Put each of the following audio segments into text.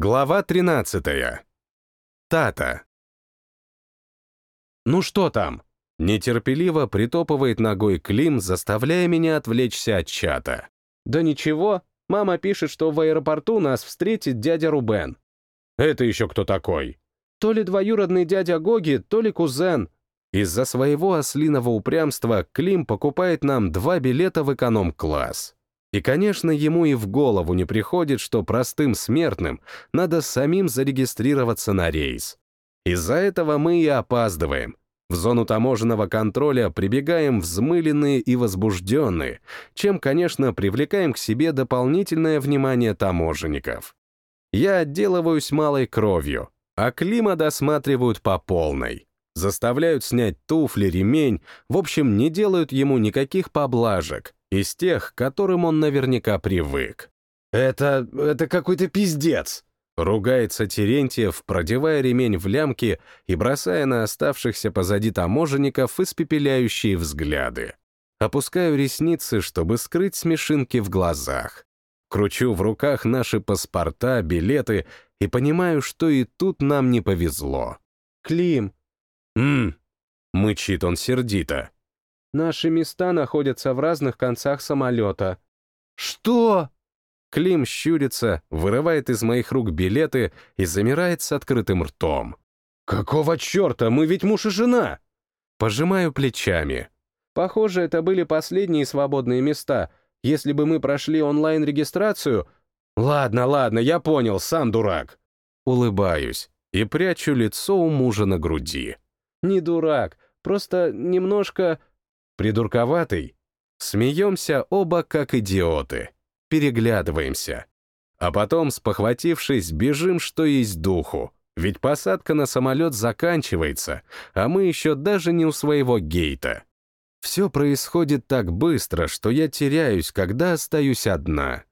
Глава 13. Тата. «Ну что там?» Нетерпеливо притопывает ногой Клим, заставляя меня отвлечься от чата. «Да ничего, мама пишет, что в аэропорту нас встретит дядя Рубен». «Это еще кто такой?» «То ли двоюродный дядя Гоги, то ли кузен». Из-за своего ослиного упрямства Клим покупает нам два билета в эконом-класс. И, конечно, ему и в голову не приходит, что простым смертным надо самим зарегистрироваться на рейс. Из-за этого мы и опаздываем. В зону таможенного контроля прибегаем взмыленные и возбужденные, чем, конечно, привлекаем к себе дополнительное внимание таможенников. Я отделываюсь малой кровью, а Клима досматривают по полной. Заставляют снять туфли, ремень, в общем, не делают ему никаких поблажек, из тех, к которым он наверняка привык. «Это... это какой-то пиздец!» Ругается Терентьев, продевая ремень в лямки и бросая на оставшихся позади таможенников испепеляющие взгляды. Опускаю ресницы, чтобы скрыть смешинки в глазах. Кручу в руках наши паспорта, билеты и понимаю, что и тут нам не повезло. «Клим!» «Ммм!» — мычит он сердито. Наши места находятся в разных концах самолета. Что? Клим щурится, вырывает из моих рук билеты и замирает с открытым ртом. «Какого черта? Мы ведь муж и жена!» Пожимаю плечами. Похоже, это были последние свободные места. Если бы мы прошли онлайн-регистрацию... Ладно, ладно, я понял, сам дурак. Улыбаюсь и прячу лицо у мужа на груди. Не дурак, просто немножко... Придурковатый? Смеемся оба как идиоты. Переглядываемся. А потом, спохватившись, бежим, что есть духу. Ведь посадка на самолет заканчивается, а мы еще даже не у своего гейта. Все происходит так быстро, что я теряюсь, когда остаюсь одна.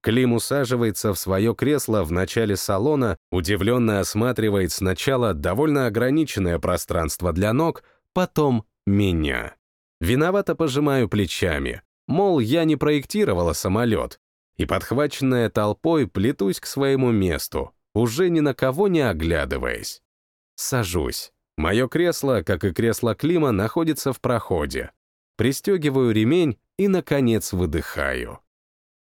Клим усаживается в свое кресло в начале салона, удивленно осматривает сначала довольно ограниченное пространство для ног, потом меня. Виновато пожимаю плечами, мол, я не проектировала самолет, и, подхваченная толпой, плетусь к своему месту, уже ни на кого не оглядываясь. Сажусь. Мое кресло, как и кресло Клима, находится в проходе. Пристегиваю ремень и, наконец, выдыхаю.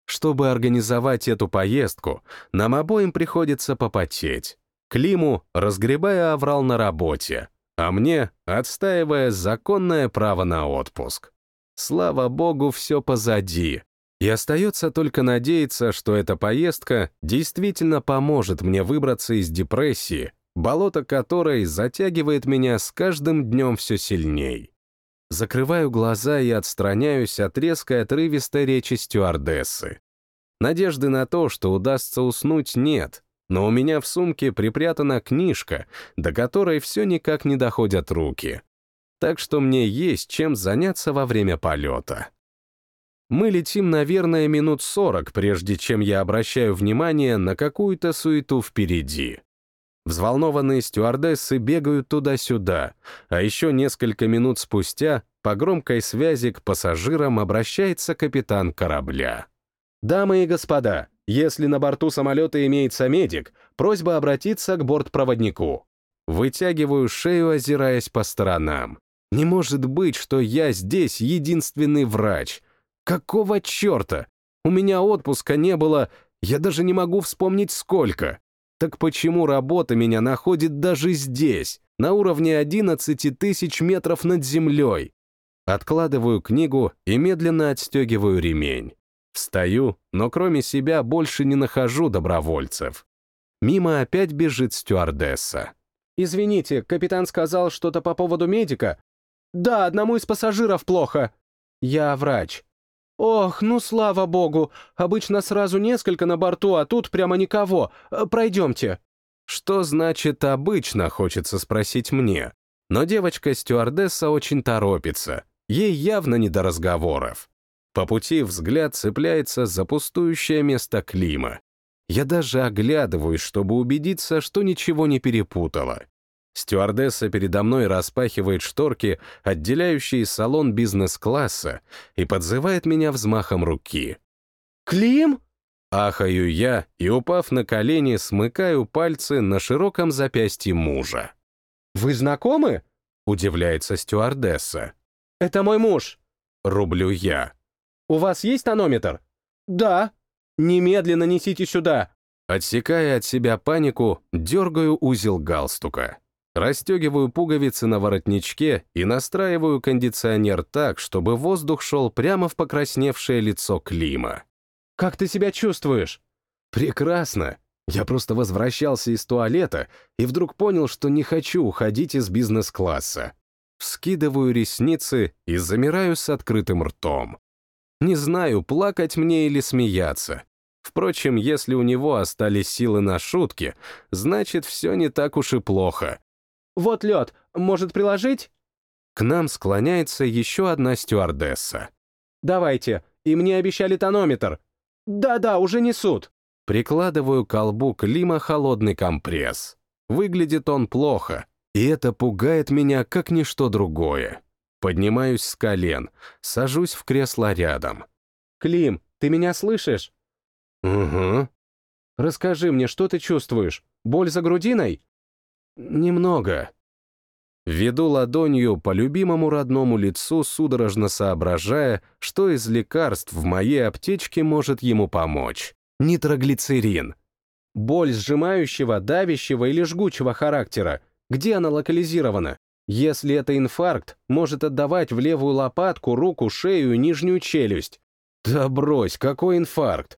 Чтобы организовать эту поездку, нам обоим приходится попотеть. Климу, разгребая оврал на работе, а мне отстаивая законное право на отпуск. Слава богу, все позади. И остается только надеяться, что эта поездка действительно поможет мне выбраться из депрессии, болото которой затягивает меня с каждым днем все сильней. Закрываю глаза и отстраняюсь от резкой отрывистой речи стюардессы. Надежды на то, что удастся уснуть, нет, но у меня в сумке припрятана книжка, до которой все никак не доходят руки. Так что мне есть чем заняться во время полета. Мы летим, наверное, минут сорок, прежде чем я обращаю внимание на какую-то суету впереди. Взволнованные стюардессы бегают туда-сюда, а еще несколько минут спустя по громкой связи к пассажирам обращается капитан корабля. «Дамы и господа, если на борту самолета имеется медик, просьба обратиться к бортпроводнику. Вытягиваю шею, озираясь по сторонам. Не может быть, что я здесь единственный врач. Какого черта? У меня отпуска не было, я даже не могу вспомнить сколько. Так почему работа меня находит даже здесь, на уровне 11 тысяч метров над землей? Откладываю книгу и медленно отстегиваю ремень. Встаю, но кроме себя больше не нахожу добровольцев. Мимо опять бежит стюардесса. «Извините, капитан сказал что-то по поводу медика?» «Да, одному из пассажиров плохо». «Я врач». «Ох, ну слава богу, обычно сразу несколько на борту, а тут прямо никого. Пройдемте». Что значит «обычно» хочется спросить мне. Но девочка-стюардесса очень торопится. Ей явно не до разговоров. По пути взгляд цепляется за пустующее место Клима. Я даже оглядываюсь, чтобы убедиться, что ничего не перепутала. Стюардесса передо мной распахивает шторки, отделяющие салон бизнес-класса, и подзывает меня взмахом руки. «Клим?» Ахаю я и, упав на колени, смыкаю пальцы на широком запястье мужа. «Вы знакомы?» — удивляется стюардесса. «Это мой муж». Рублю я. «У вас есть тонометр?» «Да». «Немедленно несите сюда». Отсекая от себя панику, дергаю узел галстука. Расстегиваю пуговицы на воротничке и настраиваю кондиционер так, чтобы воздух шел прямо в покрасневшее лицо Клима. «Как ты себя чувствуешь?» «Прекрасно. Я просто возвращался из туалета и вдруг понял, что не хочу уходить из бизнес-класса. Вскидываю ресницы и замираю с открытым ртом. Не знаю, плакать мне или смеяться. Впрочем, если у него остались силы на шутки, значит, все не так уж и плохо. «Вот лед, может приложить?» К нам склоняется еще одна стюардесса. «Давайте, и мне обещали тонометр». «Да-да, уже несут». Прикладываю к колбу Клима холодный компресс. Выглядит он плохо, и это пугает меня, как ничто другое. Поднимаюсь с колен, сажусь в кресло рядом. «Клим, ты меня слышишь?» «Угу». «Расскажи мне, что ты чувствуешь? Боль за грудиной?» «Немного». Веду ладонью по любимому родному лицу, судорожно соображая, что из лекарств в моей аптечке может ему помочь. Нитроглицерин. Боль сжимающего, давящего или жгучего характера. Где она локализирована? Если это инфаркт, может отдавать в левую лопатку, руку, шею и нижнюю челюсть. Да брось, какой инфаркт?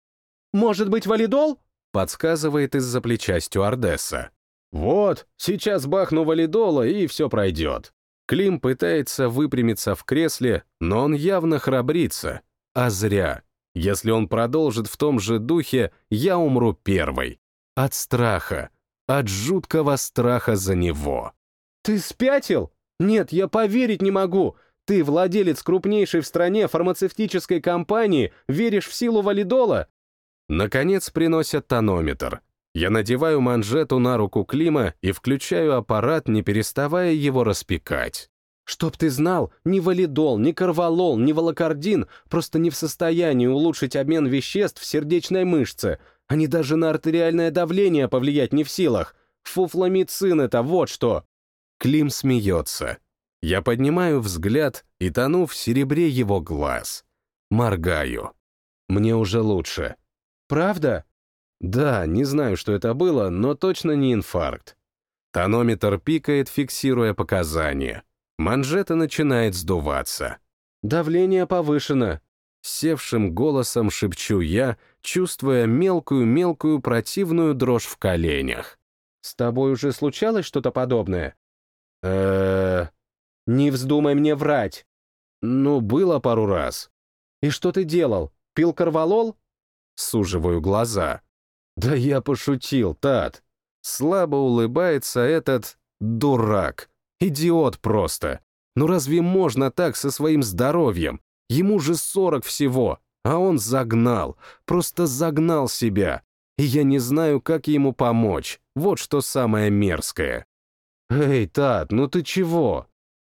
Может быть, валидол? Подсказывает из-за плеча стюардесса. Вот, сейчас бахну валидола, и все пройдет. Клим пытается выпрямиться в кресле, но он явно храбрится. А зря. Если он продолжит в том же духе, я умру первой. От страха. От жуткого страха за него. «Ты спятил? Нет, я поверить не могу. Ты, владелец крупнейшей в стране фармацевтической компании, веришь в силу валидола?» Наконец приносят тонометр. Я надеваю манжету на руку Клима и включаю аппарат, не переставая его распекать. Чтоб ты знал, ни валидол, ни карвалол, ни волокордин просто не в состоянии улучшить обмен веществ в сердечной мышце. Они даже на артериальное давление повлиять не в силах. Фуфламицин это вот что. Клим смеется. Я поднимаю взгляд и тону в серебре его глаз. Моргаю. Мне уже лучше. Правда? Да, не знаю, что это было, но точно не инфаркт. Тонометр пикает, фиксируя показания. Манжета начинает сдуваться. Давление повышено. Севшим голосом шепчу я, чувствуя мелкую-мелкую противную дрожь в коленях. С тобой уже случалось что-то подобное? Э Не вздумай мне врать. Ну, было пару раз. И что ты делал? Пил карвалол? Суживаю глаза. Да я пошутил, Тат. Слабо улыбается этот дурак. Идиот просто. Ну разве можно так со своим здоровьем? Ему же сорок всего, а он загнал, просто загнал себя. И я не знаю, как ему помочь. Вот что самое мерзкое. «Эй, Тат, ну ты чего?»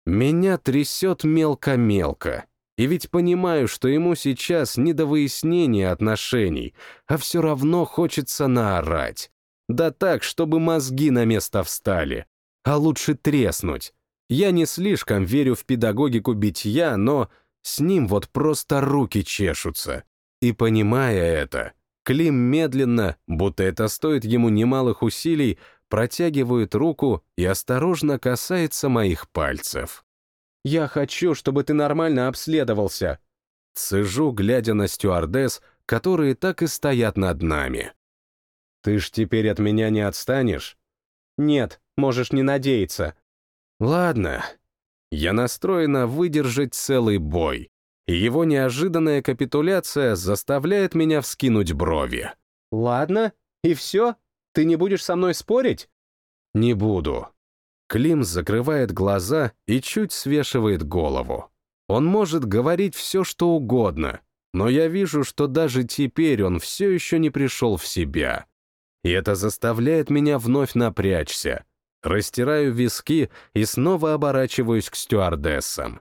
Меня трясет мелко-мелко. И ведь понимаю, что ему сейчас не до выяснения отношений, а все равно хочется наорать. Да так, чтобы мозги на место встали. А лучше треснуть. Я не слишком верю в педагогику битья, но с ним вот просто руки чешутся. И понимая это, Клим медленно, будто это стоит ему немалых усилий, протягивает руку и осторожно касается моих пальцев. «Я хочу, чтобы ты нормально обследовался». Цежу, глядя на стюардесс, которые так и стоят над нами. «Ты ж теперь от меня не отстанешь?» «Нет, можешь не надеяться». «Ладно». Я настроена выдержать целый бой, и его неожиданная капитуляция заставляет меня вскинуть брови. «Ладно, и все?» Ты не будешь со мной спорить?» «Не буду». Клим закрывает глаза и чуть свешивает голову. Он может говорить все, что угодно, но я вижу, что даже теперь он все еще не пришел в себя. И это заставляет меня вновь напрячься. Растираю виски и снова оборачиваюсь к стюардессам.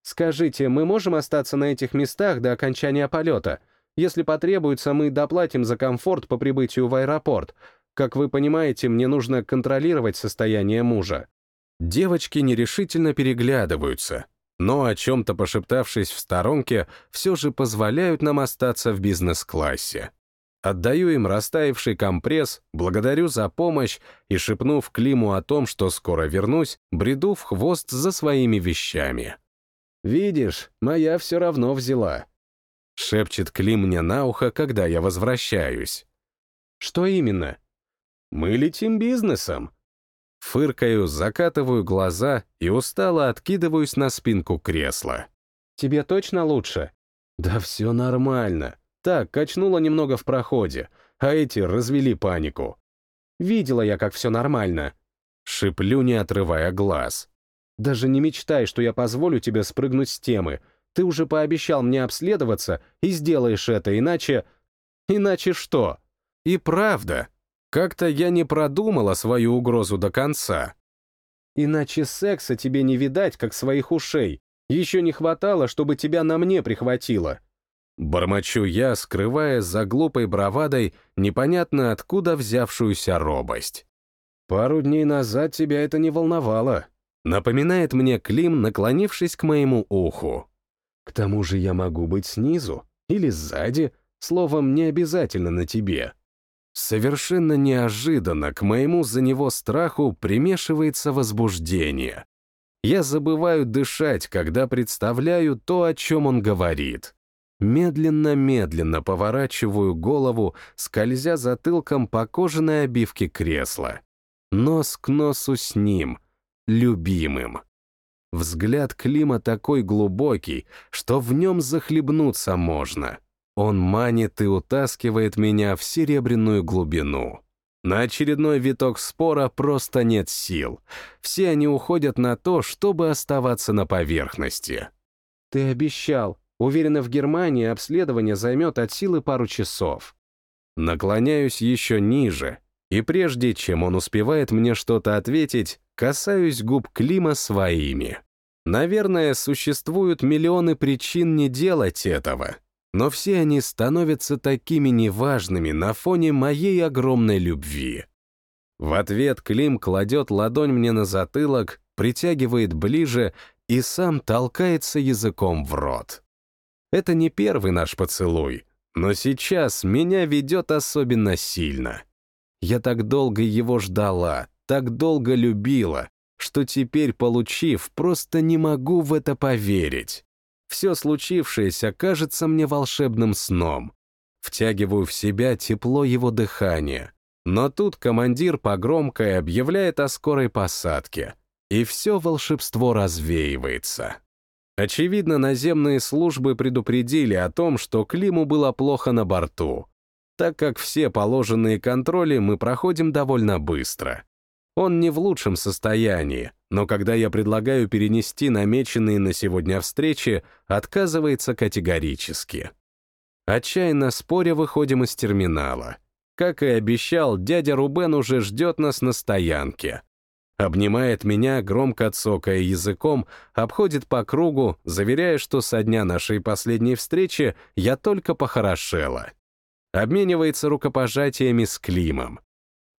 «Скажите, мы можем остаться на этих местах до окончания полета? Если потребуется, мы доплатим за комфорт по прибытию в аэропорт. Как вы понимаете, мне нужно контролировать состояние мужа». Девочки нерешительно переглядываются, но, о чем-то пошептавшись в сторонке, все же позволяют нам остаться в бизнес-классе. Отдаю им растаявший компресс, благодарю за помощь и, шепнув Климу о том, что скоро вернусь, бреду в хвост за своими вещами. «Видишь, моя все равно взяла», — шепчет Клим мне на ухо, когда я возвращаюсь. «Что именно?» «Мы летим бизнесом». Фыркаю, закатываю глаза и устало откидываюсь на спинку кресла. «Тебе точно лучше?» «Да все нормально. Так, качнуло немного в проходе, а эти развели панику. Видела я, как все нормально. Шиплю, не отрывая глаз. Даже не мечтай, что я позволю тебе спрыгнуть с темы. Ты уже пообещал мне обследоваться и сделаешь это, иначе... Иначе что? И правда, как-то я не продумала свою угрозу до конца. Иначе секса тебе не видать, как своих ушей. Еще не хватало, чтобы тебя на мне прихватило. Бормочу я, скрывая за глупой бравадой непонятно откуда взявшуюся робость. «Пару дней назад тебя это не волновало», — напоминает мне Клим, наклонившись к моему уху. «К тому же я могу быть снизу или сзади, словом, не обязательно на тебе». Совершенно неожиданно к моему за него страху примешивается возбуждение. Я забываю дышать, когда представляю то, о чем он говорит. Медленно-медленно поворачиваю голову, скользя затылком по кожаной обивке кресла. Нос к носу с ним, любимым. Взгляд Клима такой глубокий, что в нем захлебнуться можно. Он манит и утаскивает меня в серебряную глубину. На очередной виток спора просто нет сил. Все они уходят на то, чтобы оставаться на поверхности. «Ты обещал», Уверена, в Германии обследование займет от силы пару часов. Наклоняюсь еще ниже, и прежде чем он успевает мне что-то ответить, касаюсь губ Клима своими. Наверное, существуют миллионы причин не делать этого, но все они становятся такими неважными на фоне моей огромной любви. В ответ Клим кладет ладонь мне на затылок, притягивает ближе и сам толкается языком в рот. Это не первый наш поцелуй, но сейчас меня ведет особенно сильно. Я так долго его ждала, так долго любила, что теперь, получив, просто не могу в это поверить. Все случившееся кажется мне волшебным сном. Втягиваю в себя тепло его дыхания. Но тут командир по громкой объявляет о скорой посадке, и все волшебство развеивается. Очевидно, наземные службы предупредили о том, что Климу было плохо на борту, так как все положенные контроли мы проходим довольно быстро. Он не в лучшем состоянии, но когда я предлагаю перенести намеченные на сегодня встречи, отказывается категорически. Отчаянно споря выходим из терминала. Как и обещал, дядя Рубен уже ждет нас на стоянке. Обнимает меня, громко цокая языком, обходит по кругу, заверяя, что со дня нашей последней встречи я только похорошела. Обменивается рукопожатиями с Климом.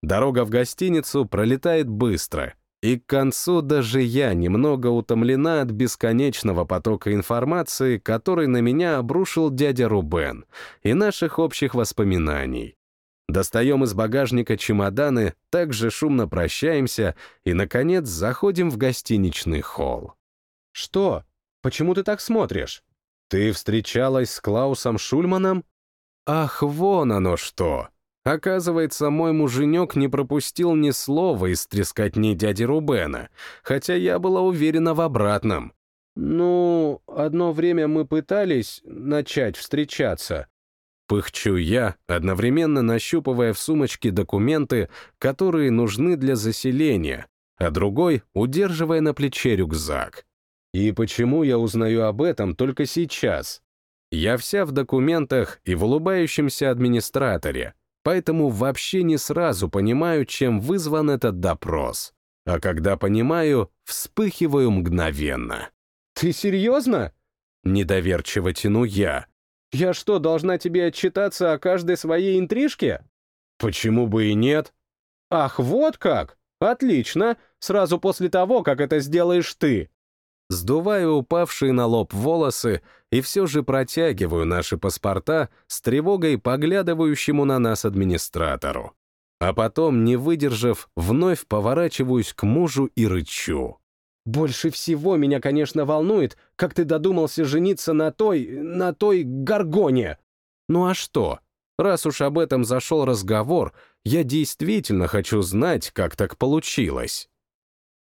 Дорога в гостиницу пролетает быстро, и к концу даже я немного утомлена от бесконечного потока информации, который на меня обрушил дядя Рубен, и наших общих воспоминаний. Достаем из багажника чемоданы, также шумно прощаемся и, наконец, заходим в гостиничный холл. «Что? Почему ты так смотришь?» «Ты встречалась с Клаусом Шульманом?» «Ах, вон оно что!» Оказывается, мой муженек не пропустил ни слова из трескотни дяди Рубена, хотя я была уверена в обратном. «Ну, одно время мы пытались начать встречаться», Пыхчу я, одновременно нащупывая в сумочке документы, которые нужны для заселения, а другой — удерживая на плече рюкзак. И почему я узнаю об этом только сейчас? Я вся в документах и в улыбающемся администраторе, поэтому вообще не сразу понимаю, чем вызван этот допрос. А когда понимаю, вспыхиваю мгновенно. «Ты серьезно?» Недоверчиво тяну я. Я что, должна тебе отчитаться о каждой своей интрижке? Почему бы и нет? Ах, вот как! Отлично! Сразу после того, как это сделаешь ты. Сдуваю упавшие на лоб волосы и все же протягиваю наши паспорта с тревогой поглядывающему на нас администратору. А потом, не выдержав, вновь поворачиваюсь к мужу и рычу. Больше всего меня, конечно, волнует, как ты додумался жениться на той... на той горгоне. Ну а что? Раз уж об этом зашел разговор, я действительно хочу знать, как так получилось.